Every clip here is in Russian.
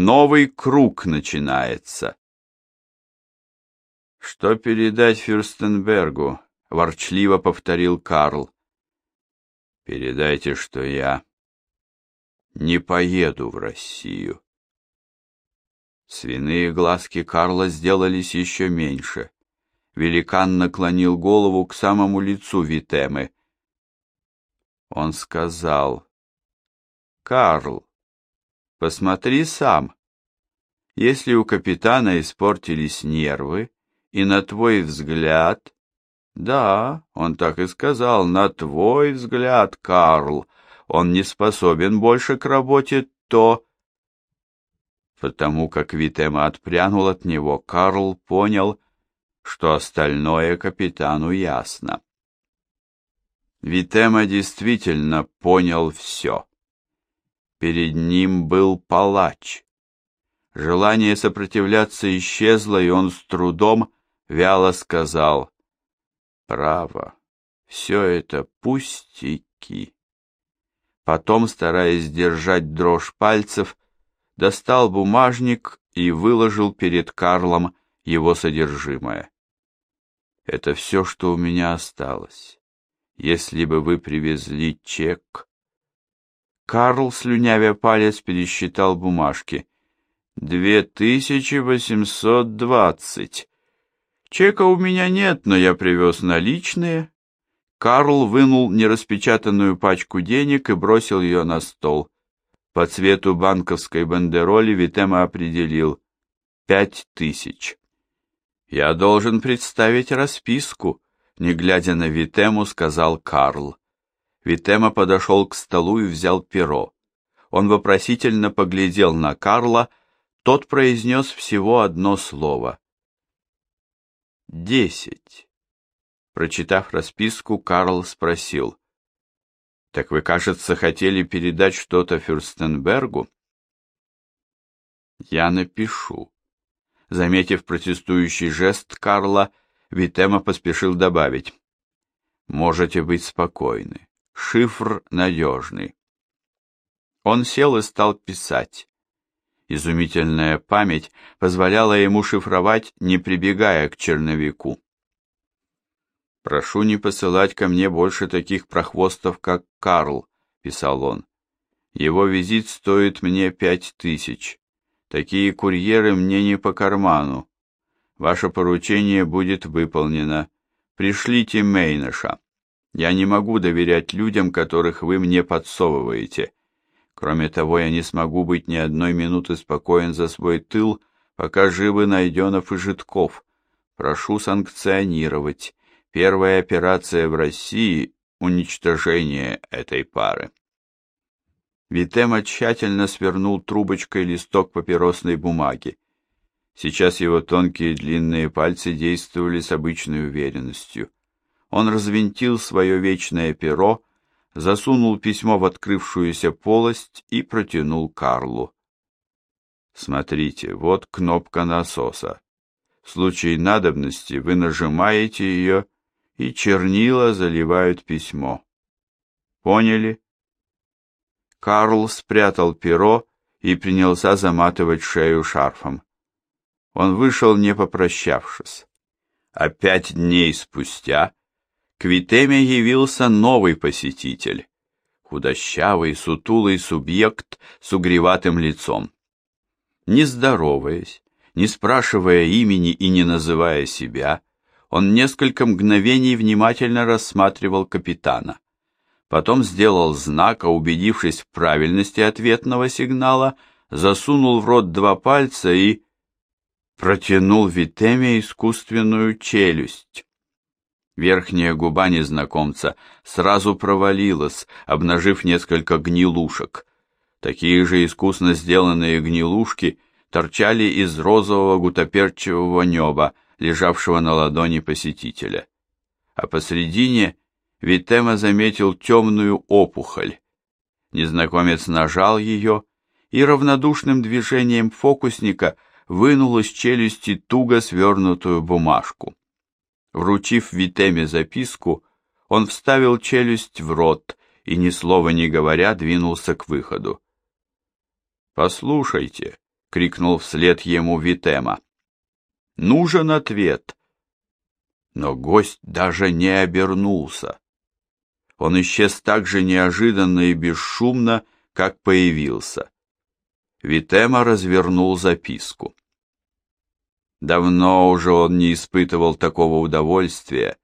Новый круг начинается. «Что передать Фюрстенбергу?» — ворчливо повторил Карл. «Передайте, что я не поеду в Россию». Свиные глазки Карла сделались еще меньше. Великан наклонил голову к самому лицу Витемы. Он сказал, «Карл, посмотри сам. Если у капитана испортились нервы, и на твой взгляд...» «Да, он так и сказал, на твой взгляд, Карл, он не способен больше к работе, то...» Потому как Витема отпрянул от него, Карл понял, что остальное капитану ясно. Витема действительно понял все. Перед ним был палач. Желание сопротивляться исчезло, и он с трудом вяло сказал «Право, все это пустяки». Потом, стараясь сдержать дрожь пальцев, достал бумажник и выложил перед Карлом его содержимое. «Это все, что у меня осталось. Если бы вы привезли чек...» Карл, слюнявя палец, пересчитал бумажки. «Две тысячи восемьсот двадцать. Чека у меня нет, но я привез наличные». Карл вынул нераспечатанную пачку денег и бросил ее на стол. По цвету банковской бандероли Витема определил пять тысяч. «Я должен представить расписку», — не глядя на Витему, сказал Карл. Витема подошел к столу и взял перо. Он вопросительно поглядел на Карла, тот произнес всего одно слово. «Десять». Прочитав расписку, Карл спросил. «Так вы, кажется, хотели передать что-то Фюрстенбергу?» «Я напишу». Заметив протестующий жест Карла, Витема поспешил добавить. «Можете быть спокойны. Шифр надежный». Он сел и стал писать. Изумительная память позволяла ему шифровать, не прибегая к черновику. «Прошу не посылать ко мне больше таких прохвостов, как Карл», — писал он. «Его визит стоит мне пять тысяч. Такие курьеры мне не по карману. Ваше поручение будет выполнено. Пришлите Мейнаша. Я не могу доверять людям, которых вы мне подсовываете. Кроме того, я не смогу быть ни одной минуты спокоен за свой тыл, пока живы Найденов и Житков. Прошу санкционировать. Первая операция в России — уничтожение этой пары. Витема тщательно свернул трубочкой листок папиросной бумаги. Сейчас его тонкие длинные пальцы действовали с обычной уверенностью. Он развинтил свое вечное перо, засунул письмо в открывшуюся полость и протянул Карлу. Смотрите, вот кнопка насоса. В случае надобности вы нажимаете ее и чернила заливают письмо. Поняли? Карл спрятал перо и принялся заматывать шею шарфом. Он вышел, не попрощавшись. А пять дней спустя к Витеме явился новый посетитель, худощавый, сутулый субъект с угреватым лицом. Не здороваясь, не спрашивая имени и не называя себя, он несколько мгновений внимательно рассматривал капитана. Потом сделал знак, а убедившись в правильности ответного сигнала, засунул в рот два пальца и протянул Витеме искусственную челюсть. Верхняя губа незнакомца сразу провалилась, обнажив несколько гнилушек. Такие же искусно сделанные гнилушки торчали из розового гутоперчивого неба, лежавшего на ладони посетителя. А посредине Витема заметил темную опухоль. Незнакомец нажал ее и равнодушным движением фокусника вынул из челюсти туго свернутую бумажку. Вручив Витеме записку, он вставил челюсть в рот и, ни слова не говоря, двинулся к выходу. «Послушайте», — крикнул вслед ему Витема. «Нужен ответ!» Но гость даже не обернулся. Он исчез так же неожиданно и бесшумно, как появился. Витема развернул записку. Давно уже он не испытывал такого удовольствия,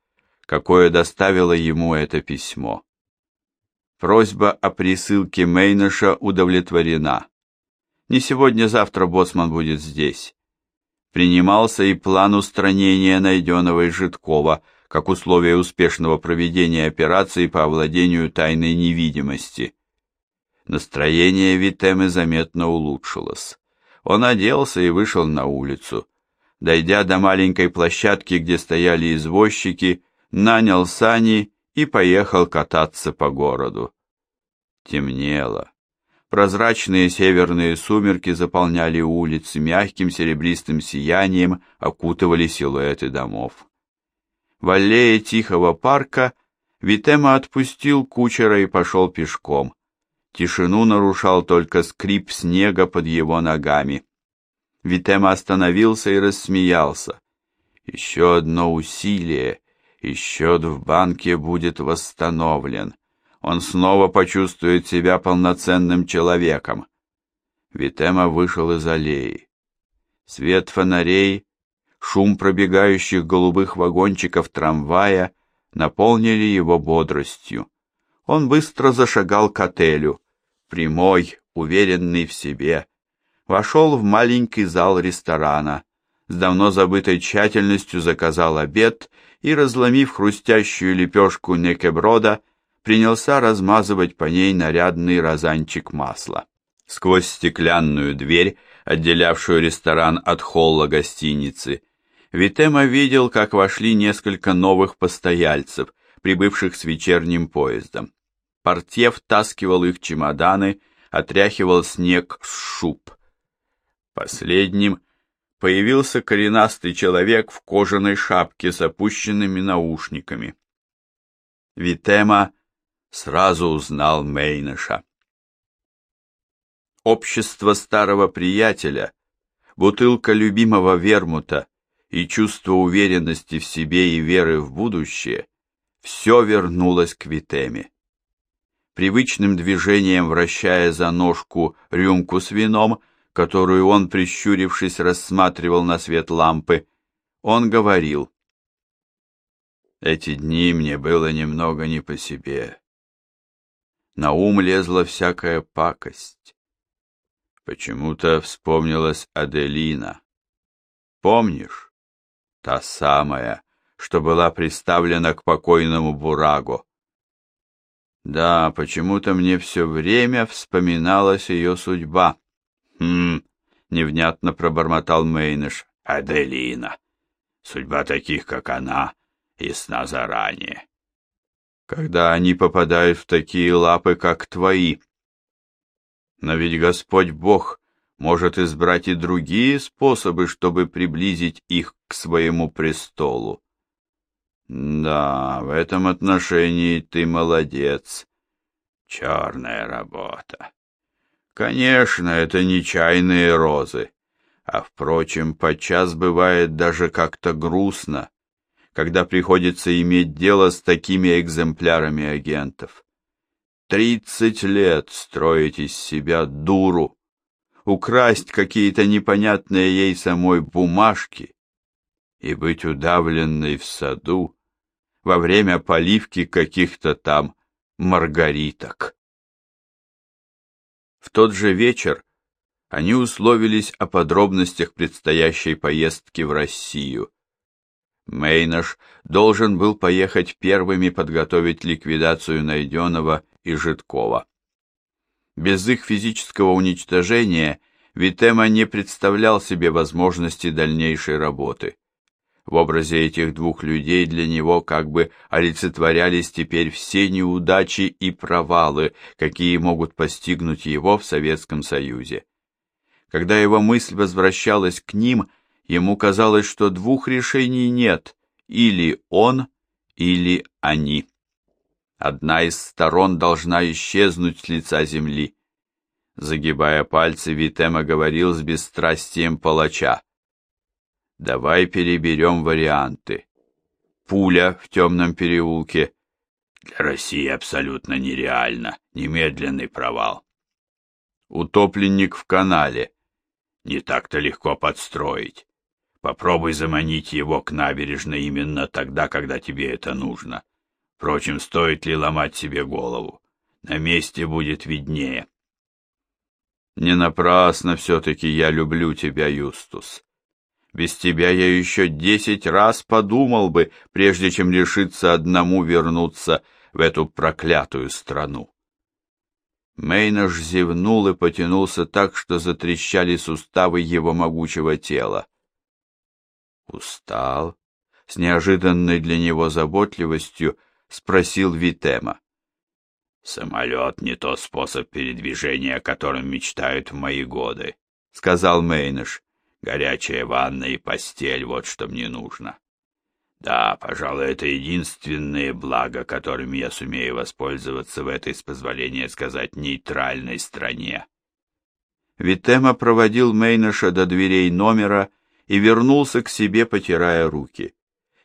какое доставило ему это письмо. Просьба о присылке Мейнаша удовлетворена. Не сегодня-завтра боцман будет здесь. Принимался и план устранения найденного из Житкова, как условие успешного проведения операции по овладению тайной невидимости. Настроение Витемы заметно улучшилось. Он оделся и вышел на улицу. Дойдя до маленькой площадки, где стояли извозчики, нанял сани и поехал кататься по городу. Темнело. Прозрачные северные сумерки заполняли улицы, мягким серебристым сиянием окутывали силуэты домов. В аллее тихого парка Витема отпустил кучера и пошел пешком. Тишину нарушал только скрип снега под его ногами. Витема остановился и рассмеялся. Еще одно усилие, и счет в банке будет восстановлен. Он снова почувствует себя полноценным человеком. Витема вышел из аллеи. Свет фонарей, шум пробегающих голубых вагончиков трамвая наполнили его бодростью. Он быстро зашагал к отелю прямой, уверенный в себе, вошел в маленький зал ресторана, с давно забытой тщательностью заказал обед и, разломив хрустящую лепешку некеброда, принялся размазывать по ней нарядный розанчик масла. Сквозь стеклянную дверь, отделявшую ресторан от холла гостиницы, Витема видел, как вошли несколько новых постояльцев, прибывших с вечерним поездом. Портье втаскивал их чемоданы, отряхивал снег с шуб. Последним появился коренастый человек в кожаной шапке с опущенными наушниками. Витема сразу узнал Мейныша. Общество старого приятеля, бутылка любимого вермута и чувство уверенности в себе и веры в будущее — все вернулось к Витеме привычным движением вращая за ножку рюмку с вином, которую он, прищурившись, рассматривал на свет лампы, он говорил. Эти дни мне было немного не по себе. На ум лезла всякая пакость. Почему-то вспомнилась Аделина. Помнишь? Та самая, что была приставлена к покойному Бураго. Да, почему-то мне все время вспоминалась ее судьба. Хм, невнятно пробормотал Мейныш. Аделина. Судьба таких, как она, ясна заранее. Когда они попадают в такие лапы, как твои. Но ведь Господь Бог может избрать и другие способы, чтобы приблизить их к своему престолу. Да, в этом отношении ты молодец. Черная работа. Конечно, это не чайные розы. А, впрочем, подчас бывает даже как-то грустно, когда приходится иметь дело с такими экземплярами агентов. Тридцать лет строить из себя дуру, украсть какие-то непонятные ей самой бумажки и быть удавленной в саду во время поливки каких-то там маргариток. В тот же вечер они условились о подробностях предстоящей поездки в Россию. Мейнаш должен был поехать первыми подготовить ликвидацию Найденова и Житкова. Без их физического уничтожения Витема не представлял себе возможности дальнейшей работы. В образе этих двух людей для него как бы олицетворялись теперь все неудачи и провалы, какие могут постигнуть его в Советском Союзе. Когда его мысль возвращалась к ним, ему казалось, что двух решений нет, или он, или они. Одна из сторон должна исчезнуть с лица земли. Загибая пальцы, Витема говорил с бесстрастием палача. «Давай переберем варианты. Пуля в темном переулке. Для России абсолютно нереально. Немедленный провал. Утопленник в канале. Не так-то легко подстроить. Попробуй заманить его к набережной именно тогда, когда тебе это нужно. Впрочем, стоит ли ломать себе голову? На месте будет виднее. Не напрасно все-таки я люблю тебя, Юстус. Без тебя я еще десять раз подумал бы, прежде чем решиться одному вернуться в эту проклятую страну. Мейнаш зевнул и потянулся так, что затрещали суставы его могучего тела. «Устал?» — с неожиданной для него заботливостью спросил Витема. «Самолет — не тот способ передвижения, о котором мечтают в мои годы», — сказал Мейнеш. «Горячая ванна и постель — вот что мне нужно. Да, пожалуй, это единственное благо, которым я сумею воспользоваться в этой, с позволения сказать, нейтральной стране». Витема проводил Мейнеша до дверей номера и вернулся к себе, потирая руки.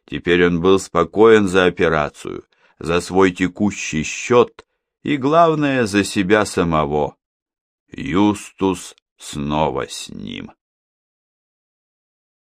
Теперь он был спокоен за операцию, за свой текущий счет и, главное, за себя самого. Юстус снова с ним.